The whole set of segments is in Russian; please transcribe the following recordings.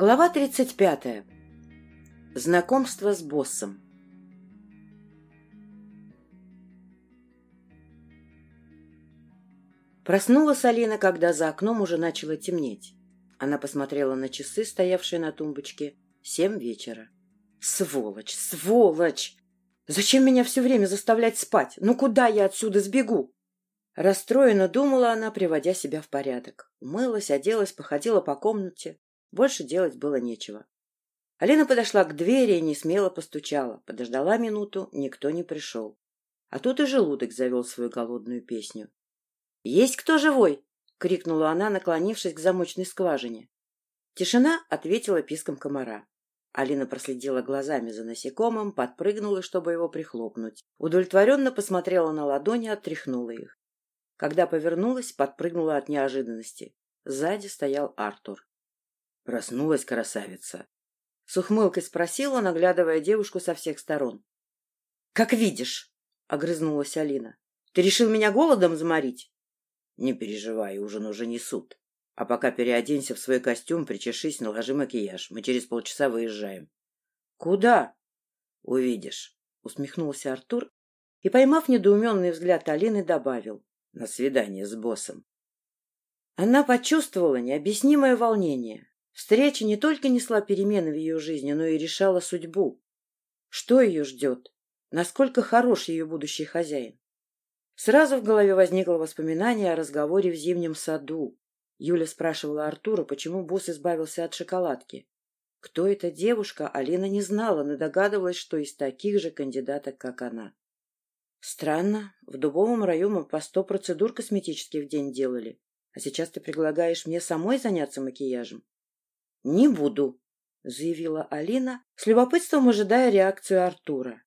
Глава 35. Знакомство с боссом. Проснулась Алина, когда за окном уже начало темнеть. Она посмотрела на часы, стоявшие на тумбочке. Семь вечера. Сволочь, сволочь! Зачем меня все время заставлять спать? Ну куда я отсюда сбегу? Расстроенно думала она, приводя себя в порядок. Умылась, оделась, походила по комнате. Больше делать было нечего. Алина подошла к двери и не смело постучала. Подождала минуту, никто не пришел. А тут и желудок завел свою голодную песню. — Есть кто живой? — крикнула она, наклонившись к замочной скважине. Тишина ответила писком комара. Алина проследила глазами за насекомым, подпрыгнула, чтобы его прихлопнуть. Удовлетворенно посмотрела на ладони, оттряхнула их. Когда повернулась, подпрыгнула от неожиданности. Сзади стоял Артур. Проснулась красавица. С ухмылкой спросила, наглядывая девушку со всех сторон. — Как видишь, — огрызнулась Алина. — Ты решил меня голодом заморить? — Не переживай, ужин уже несут. А пока переоденься в свой костюм, причешись, наложи макияж. Мы через полчаса выезжаем. — Куда? — Увидишь, — усмехнулся Артур и, поймав недоуменный взгляд Алины, добавил. — На свидание с боссом. Она почувствовала необъяснимое волнение. Встреча не только несла перемены в ее жизни, но и решала судьбу. Что ее ждет? Насколько хорош ее будущий хозяин? Сразу в голове возникло воспоминание о разговоре в зимнем саду. Юля спрашивала Артура, почему босс избавился от шоколадки. Кто эта девушка, Алина не знала, но догадывалась, что из таких же кандидаток, как она. Странно, в дубовом мы по сто процедур косметических в день делали, а сейчас ты предлагаешь мне самой заняться макияжем. — Не буду, — заявила Алина, с любопытством ожидая реакцию Артура.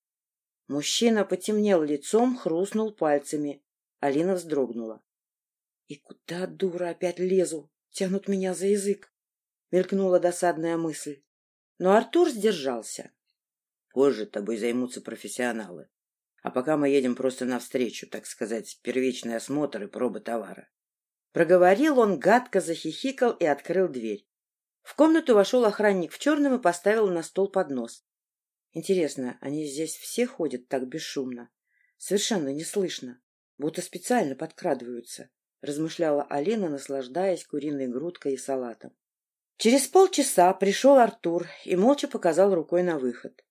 Мужчина потемнел лицом, хрустнул пальцами. Алина вздрогнула. — И куда, дура, опять лезу? Тянут меня за язык. Мелькнула досадная мысль. Но Артур сдержался. — Позже тобой займутся профессионалы. А пока мы едем просто навстречу, так сказать, первичный осмотр и проба товара. Проговорил он, гадко захихикал и открыл дверь. В комнату вошел охранник в черном и поставил на стол поднос. Интересно, они здесь все ходят так бесшумно? Совершенно не слышно, будто специально подкрадываются, размышляла Алина, наслаждаясь куриной грудкой и салатом. Через полчаса пришел Артур и молча показал рукой на выход.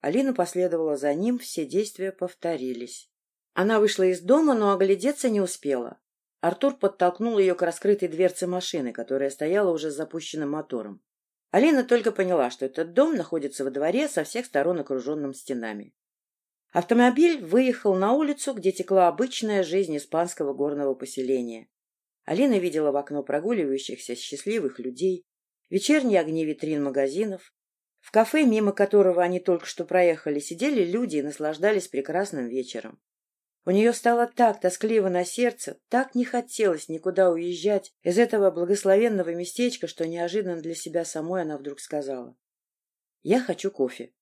Алина последовала за ним, все действия повторились. Она вышла из дома, но оглядеться не успела. Артур подтолкнул ее к раскрытой дверце машины, которая стояла уже с запущенным мотором. Алина только поняла, что этот дом находится во дворе со всех сторон окруженным стенами. Автомобиль выехал на улицу, где текла обычная жизнь испанского горного поселения. Алина видела в окно прогуливающихся счастливых людей, вечерние огни витрин магазинов. В кафе, мимо которого они только что проехали, сидели люди и наслаждались прекрасным вечером. У нее стало так тоскливо на сердце, так не хотелось никуда уезжать из этого благословенного местечка, что неожиданно для себя самой она вдруг сказала. «Я хочу кофе».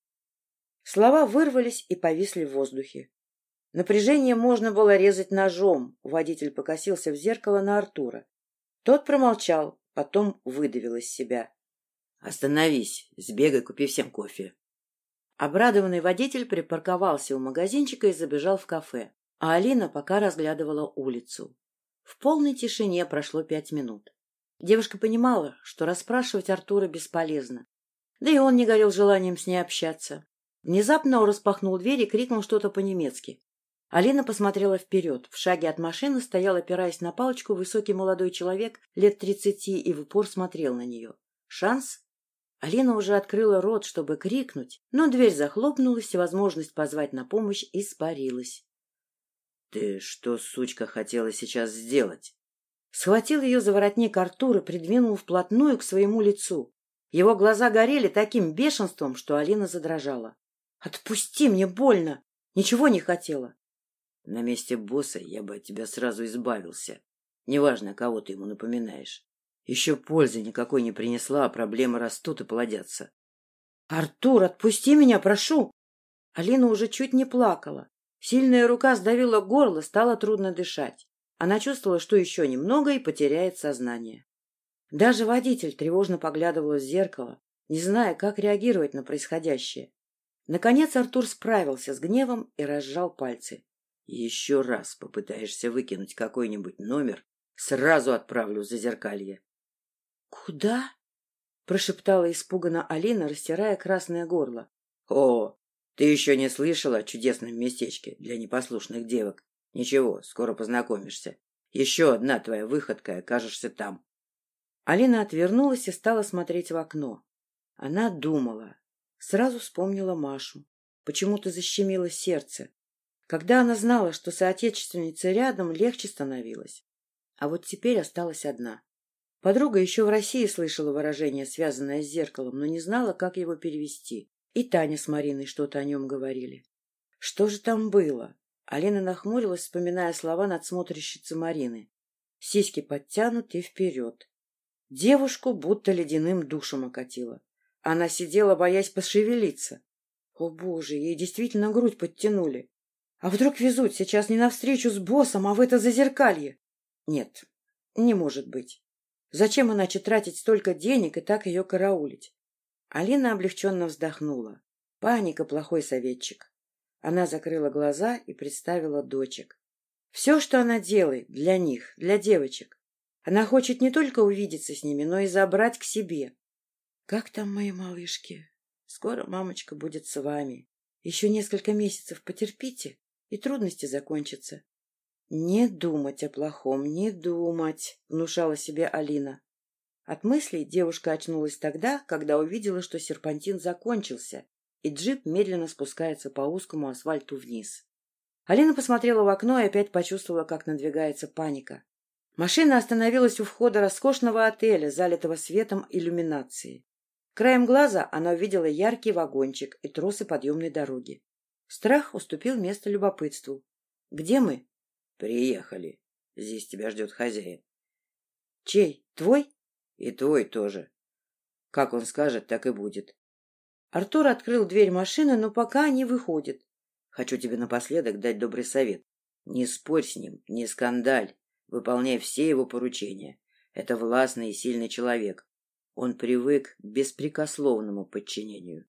Слова вырвались и повисли в воздухе. Напряжение можно было резать ножом. Водитель покосился в зеркало на Артура. Тот промолчал, потом выдавил из себя. «Остановись, сбегай, купи всем кофе». Обрадованный водитель припарковался у магазинчика и забежал в кафе. А Алина пока разглядывала улицу. В полной тишине прошло пять минут. Девушка понимала, что расспрашивать Артура бесполезно. Да и он не горел желанием с ней общаться. Внезапно он распахнул дверь и крикнул что-то по-немецки. Алина посмотрела вперед. В шаге от машины стоял, опираясь на палочку, высокий молодой человек лет тридцати и в упор смотрел на нее. Шанс? Алина уже открыла рот, чтобы крикнуть, но дверь захлопнулась, и возможность позвать на помощь испарилась. Ты что, сучка, хотела сейчас сделать? Схватил ее за воротник Артур и придвинул вплотную к своему лицу. Его глаза горели таким бешенством, что Алина задрожала. — Отпусти, мне больно! Ничего не хотела. — На месте босса я бы от тебя сразу избавился. Неважно, кого ты ему напоминаешь. Еще пользы никакой не принесла, а проблемы растут и плодятся. — Артур, отпусти меня, прошу! Алина уже чуть не плакала. Сильная рука сдавила горло, стало трудно дышать. Она чувствовала, что еще немного и потеряет сознание. Даже водитель тревожно поглядывал в зеркало, не зная, как реагировать на происходящее. Наконец Артур справился с гневом и разжал пальцы. — Еще раз попытаешься выкинуть какой-нибудь номер, сразу отправлю за зеркалье. — Куда? — прошептала испуганно Алина, растирая красное горло. — О, ты еще не слышала о чудесном местечке для непослушных девок? Ничего, скоро познакомишься. Еще одна твоя выходка, окажешься там. Алина отвернулась и стала смотреть в окно. Она думала. Сразу вспомнила Машу. Почему-то защемило сердце. Когда она знала, что соотечественница рядом, легче становилось. А вот теперь осталась одна. Подруга еще в России слышала выражение, связанное с зеркалом, но не знала, как его перевести. И Таня с Мариной что-то о нем говорили. Что же там было? Алина нахмурилась, вспоминая слова надсмотрщицы Марины. Сиськи подтянуты вперед. Девушку будто ледяным душем окатило. Она сидела, боясь пошевелиться. О, боже, ей действительно грудь подтянули. А вдруг везут сейчас не навстречу с боссом, а в это зазеркалье? Нет, не может быть. Зачем иначе тратить столько денег и так ее караулить? Алина облегченно вздохнула. Паника — плохой советчик. Она закрыла глаза и представила дочек. Все, что она делает для них, для девочек. Она хочет не только увидеться с ними, но и забрать к себе. Как там мои малышки? Скоро мамочка будет с вами. Еще несколько месяцев потерпите, и трудности закончатся. Не думать о плохом, не думать, внушала себе Алина. От мыслей девушка очнулась тогда, когда увидела, что серпантин закончился, и джип медленно спускается по узкому асфальту вниз. Алина посмотрела в окно и опять почувствовала, как надвигается паника. Машина остановилась у входа роскошного отеля, залитого светом иллюминации. Краем глаза она увидела яркий вагончик и тросы подъемной дороги. Страх уступил место любопытству. — Где мы? — Приехали. Здесь тебя ждет хозяин. — Чей? Твой? — И твой тоже. Как он скажет, так и будет. Артур открыл дверь машины, но пока не выходит. Хочу тебе напоследок дать добрый совет. Не спорь с ним, не скандаль. Выполняй все его поручения. Это властный и сильный человек. Он привык к беспрекословному подчинению.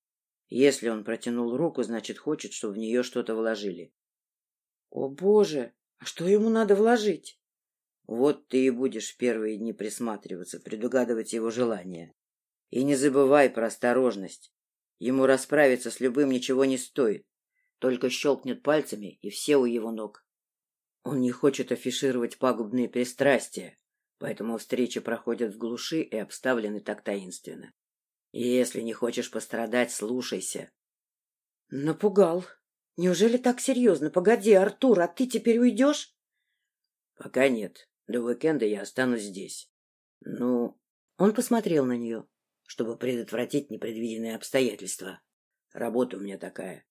Если он протянул руку, значит, хочет, чтобы в нее что-то вложили. О, Боже! А что ему надо вложить? Вот ты и будешь первые дни присматриваться, предугадывать его желания. И не забывай про осторожность. Ему расправиться с любым ничего не стоит. Только щелкнет пальцами, и все у его ног. Он не хочет афишировать пагубные пристрастия, поэтому встречи проходят в глуши и обставлены так таинственно. И если не хочешь пострадать, слушайся. Напугал. Неужели так серьезно? Погоди, Артур, а ты теперь уйдешь? Пока нет. До уикенда я останусь здесь. Ну, он посмотрел на нее чтобы предотвратить непредвиденные обстоятельства. Работа у меня такая.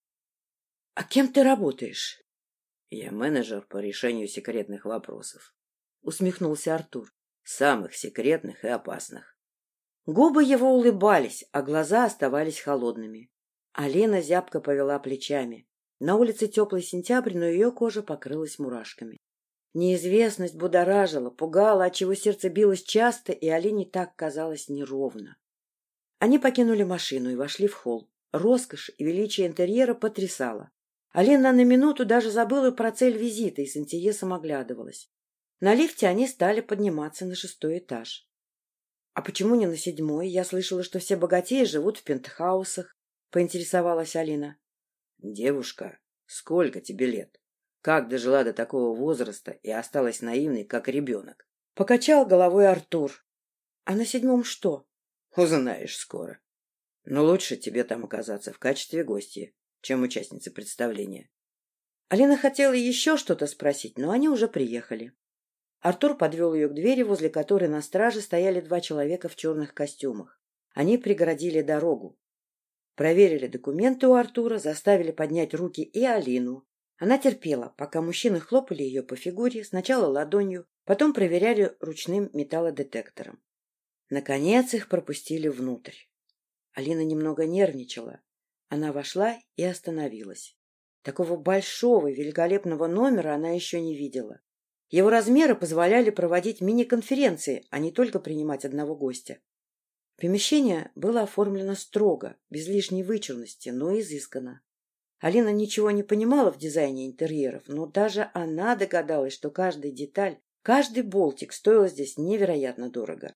— А кем ты работаешь? — Я менеджер по решению секретных вопросов. Усмехнулся Артур. — Самых секретных и опасных. Губы его улыбались, а глаза оставались холодными. Алена зябко повела плечами. На улице теплый сентябрь, но ее кожа покрылась мурашками. Неизвестность будоражила, пугала, отчего сердце билось часто, и Алине так казалось неровно. Они покинули машину и вошли в холл. Роскошь и величие интерьера потрясало. Алина на минуту даже забыла про цель визита и с интересом оглядывалась. На лифте они стали подниматься на шестой этаж. — А почему не на седьмой? Я слышала, что все богатеи живут в пентхаусах, — поинтересовалась Алина. — Девушка, сколько тебе лет? Как дожила до такого возраста и осталась наивной, как ребенок? Покачал головой Артур. — А на седьмом что? Узнаешь скоро. Но лучше тебе там оказаться в качестве гостя, чем участницы представления. Алина хотела еще что-то спросить, но они уже приехали. Артур подвел ее к двери, возле которой на страже стояли два человека в черных костюмах. Они преградили дорогу. Проверили документы у Артура, заставили поднять руки и Алину. Она терпела, пока мужчины хлопали ее по фигуре, сначала ладонью, потом проверяли ручным металлодетектором. Наконец их пропустили внутрь. Алина немного нервничала. Она вошла и остановилась. Такого большого, великолепного номера она еще не видела. Его размеры позволяли проводить мини-конференции, а не только принимать одного гостя. Помещение было оформлено строго, без лишней вычурности, но изысканно. Алина ничего не понимала в дизайне интерьеров, но даже она догадалась, что каждая деталь, каждый болтик стоил здесь невероятно дорого.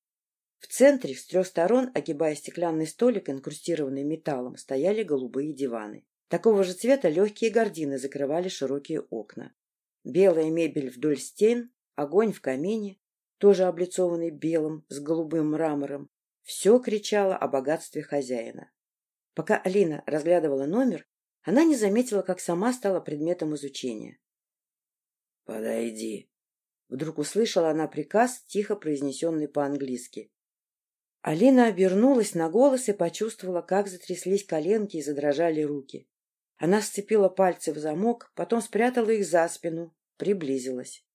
В центре, с трех сторон, огибая стеклянный столик, инкрустированный металлом, стояли голубые диваны. Такого же цвета легкие гардины закрывали широкие окна. Белая мебель вдоль стен, огонь в камине, тоже облицованный белым с голубым мрамором, все кричало о богатстве хозяина. Пока Алина разглядывала номер, она не заметила, как сама стала предметом изучения. «Подойди!» Вдруг услышала она приказ, тихо произнесенный по-английски. Алина обернулась на голос и почувствовала, как затряслись коленки и задрожали руки. Она сцепила пальцы в замок, потом спрятала их за спину, приблизилась.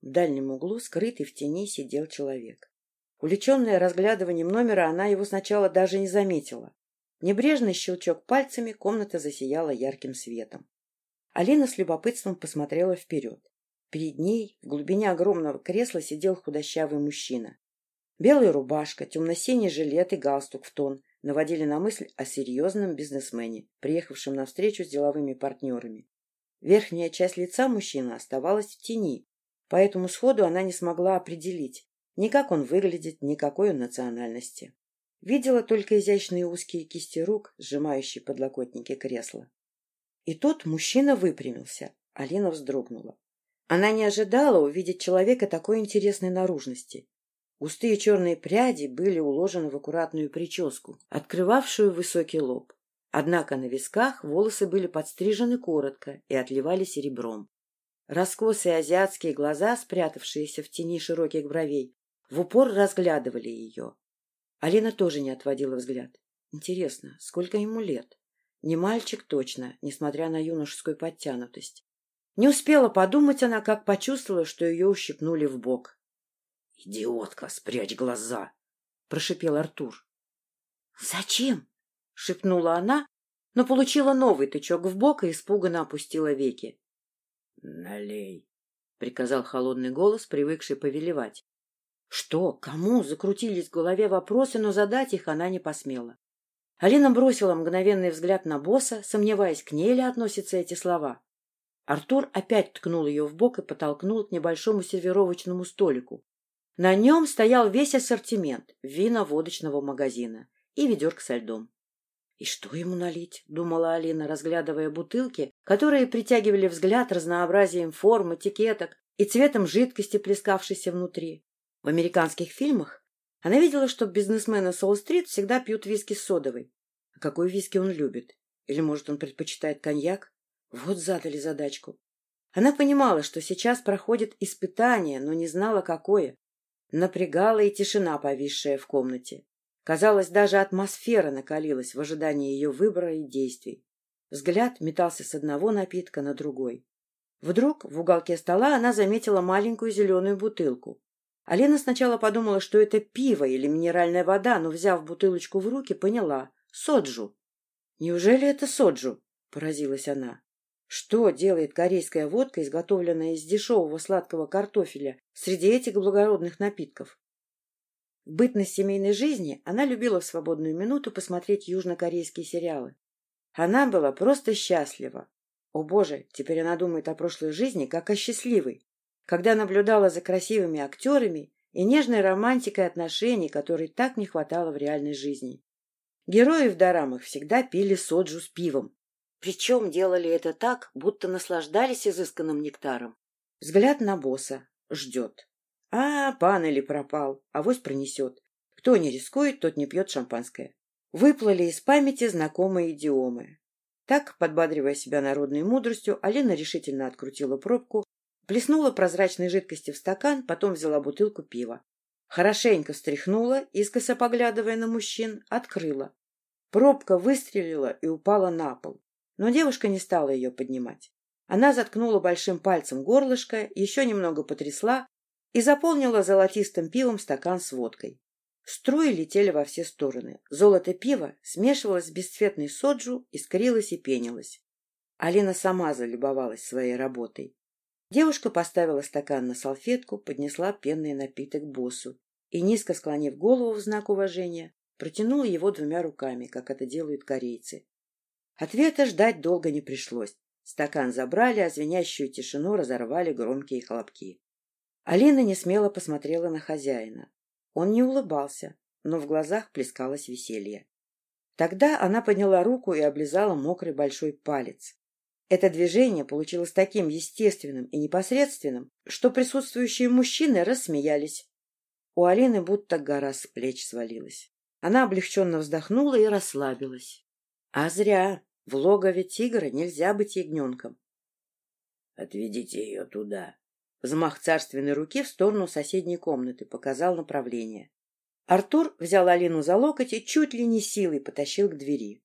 В дальнем углу, скрытый в тени, сидел человек. Увлеченная разглядыванием номера, она его сначала даже не заметила. Небрежный щелчок пальцами, комната засияла ярким светом. Алина с любопытством посмотрела вперед. Перед ней, в глубине огромного кресла, сидел худощавый мужчина. Белая рубашка, темно-синий жилет и галстук в тон, наводили на мысль о серьезном бизнесмене, приехавшем на встречу с деловыми партнерами. Верхняя часть лица мужчины оставалась в тени, поэтому сходу она не смогла определить, ни как он выглядит, ни какой он национальности. Видела только изящные узкие кисти рук, сжимающие подлокотники кресла. И тут мужчина выпрямился. Алина вздрогнула. Она не ожидала увидеть человека такой интересной наружности. Густые черные пряди были уложены в аккуратную прическу, открывавшую высокий лоб. Однако на висках волосы были подстрижены коротко и отливали серебром. Раскосые азиатские глаза, спрятавшиеся в тени широких бровей, в упор разглядывали ее. Алина тоже не отводила взгляд. Интересно, сколько ему лет? Не мальчик точно, несмотря на юношескую подтянутость. Не успела подумать она, как почувствовала, что ее ущипнули в бок. — Идиотка, спрячь глаза! — прошипел Артур. — Зачем? — шепнула она, но получила новый тычок в бок и испуганно опустила веки. — Налей, — приказал холодный голос, привыкший повелевать. Что, кому, закрутились в голове вопросы, но задать их она не посмела. Алина бросила мгновенный взгляд на босса, сомневаясь, к ней ли относятся эти слова. Артур опять ткнул ее в бок и подтолкнул к небольшому сервировочному столику, на нем стоял весь ассортимент вино-водочного магазина и ведерко со льдом. «И что ему налить?» — думала Алина, разглядывая бутылки, которые притягивали взгляд разнообразием форм, этикеток и цветом жидкости, плескавшейся внутри. В американских фильмах она видела, что бизнесмены Солл-стрит всегда пьют виски с содовой. А какой виски он любит? Или, может, он предпочитает коньяк? Вот задали задачку. Она понимала, что сейчас проходит испытание, но не знала, какое. Напрягала и тишина, повисшая в комнате. Казалось, даже атмосфера накалилась в ожидании ее выбора и действий. Взгляд метался с одного напитка на другой. Вдруг в уголке стола она заметила маленькую зеленую бутылку. Алина сначала подумала, что это пиво или минеральная вода, но, взяв бутылочку в руки, поняла — соджу. «Неужели это соджу?» — поразилась она. Что делает корейская водка, изготовленная из дешевого сладкого картофеля, среди этих благородных напитков? В бытность семейной жизни она любила в свободную минуту посмотреть южнокорейские сериалы. Она была просто счастлива. О боже, теперь она думает о прошлой жизни, как о счастливой, когда наблюдала за красивыми актерами и нежной романтикой отношений, которой так не хватало в реальной жизни. Герои в дорамах всегда пили соджу с пивом, причем делали это так, будто наслаждались изысканным нектаром. Взгляд на босса. Ждет. А, пан или пропал. Авось пронесет. Кто не рискует, тот не пьет шампанское. Выплыли из памяти знакомые идиомы. Так, подбадривая себя народной мудростью, Алина решительно открутила пробку, плеснула прозрачной жидкости в стакан, потом взяла бутылку пива. Хорошенько встряхнула, искоса поглядывая на мужчин, открыла. Пробка выстрелила и упала на пол. Но девушка не стала ее поднимать. Она заткнула большим пальцем горлышко, еще немного потрясла и заполнила золотистым пивом стакан с водкой. Струи летели во все стороны. Золото пива смешивалось с бесцветной соджу, искрилось и пенилось. Алина сама залюбовалась своей работой. Девушка поставила стакан на салфетку, поднесла пенный напиток боссу и, низко склонив голову в знак уважения, протянула его двумя руками, как это делают корейцы. Ответа ждать долго не пришлось. Стакан забрали, а звенящую тишину разорвали громкие хлопки. Алина несмело посмотрела на хозяина. Он не улыбался, но в глазах плескалось веселье. Тогда она подняла руку и облизала мокрый большой палец. Это движение получилось таким естественным и непосредственным, что присутствующие мужчины рассмеялись. У Алины будто гора с плеч свалилась. Она облегченно вздохнула и расслабилась. А зря. В логове тигра нельзя быть ягненком. — Отведите ее туда. Взмах царственной руки в сторону соседней комнаты показал направление. Артур взял Алину за локоть и чуть ли не силой потащил к двери.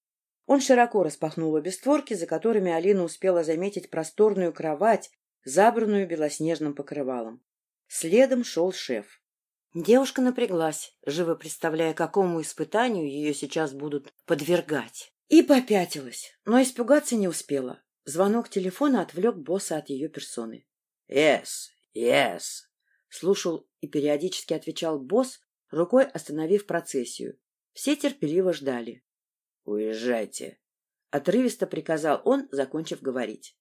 Он широко распахнул обе створки, за которыми Алина успела заметить просторную кровать, забранную белоснежным покрывалом. Следом шел шеф. Девушка напряглась, живо представляя, какому испытанию ее сейчас будут подвергать. И попятилась, но испугаться не успела. Звонок телефона отвлек босса от ее персоны. «Yes, yes», — слушал и периодически отвечал босс, рукой остановив процессию. Все терпеливо ждали. «Уезжайте», — отрывисто приказал он, закончив говорить.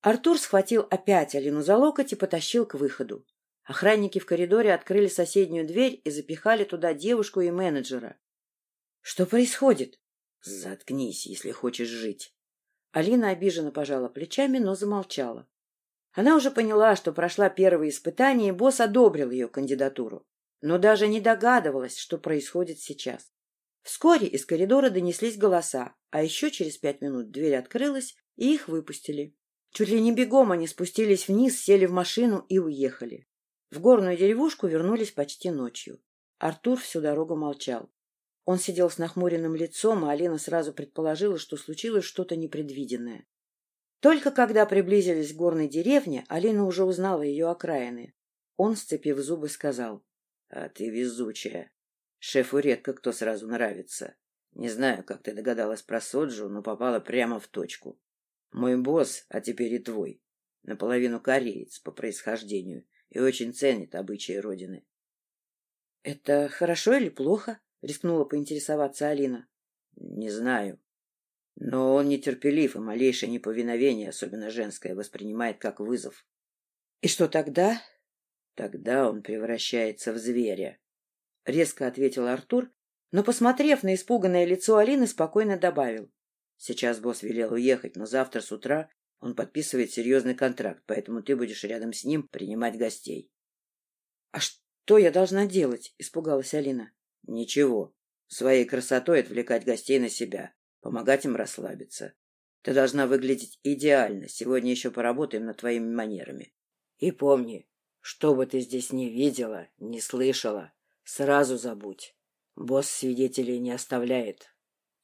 Артур схватил опять Алину за локоть и потащил к выходу. Охранники в коридоре открыли соседнюю дверь и запихали туда девушку и менеджера. — Что происходит? — Заткнись, если хочешь жить. Алина обиженно пожала плечами, но замолчала. Она уже поняла, что прошла первое испытание, и босс одобрил ее кандидатуру, но даже не догадывалась, что происходит сейчас. Вскоре из коридора донеслись голоса, а еще через пять минут дверь открылась, и их выпустили. Чуть ли не бегом они спустились вниз, сели в машину и уехали. В горную деревушку вернулись почти ночью. Артур всю дорогу молчал. Он сидел с нахмуренным лицом, а Алина сразу предположила, что случилось что-то непредвиденное. Только когда приблизились к горной деревне, Алина уже узнала ее окраины. Он, сцепив зубы, сказал. — А ты везучая. Шефу редко кто сразу нравится. Не знаю, как ты догадалась про Соджу, но попала прямо в точку. Мой босс, а теперь и твой, наполовину кореец по происхождению и очень ценит обычаи родины. — Это хорошо или плохо? — рискнула поинтересоваться Алина. — Не знаю. Но он нетерпелив, и малейшее неповиновение, особенно женское, воспринимает как вызов. — И что тогда? — Тогда он превращается в зверя. — резко ответил Артур, но, посмотрев на испуганное лицо Алины, спокойно добавил. — Сейчас босс велел уехать, но завтра с утра он подписывает серьезный контракт, поэтому ты будешь рядом с ним принимать гостей. — А что я должна делать? — испугалась Алина. — Ничего. Своей красотой отвлекать гостей на себя, помогать им расслабиться. Ты должна выглядеть идеально. Сегодня еще поработаем над твоими манерами. И помни, что бы ты здесь не видела, не слышала, сразу забудь. Босс свидетелей не оставляет.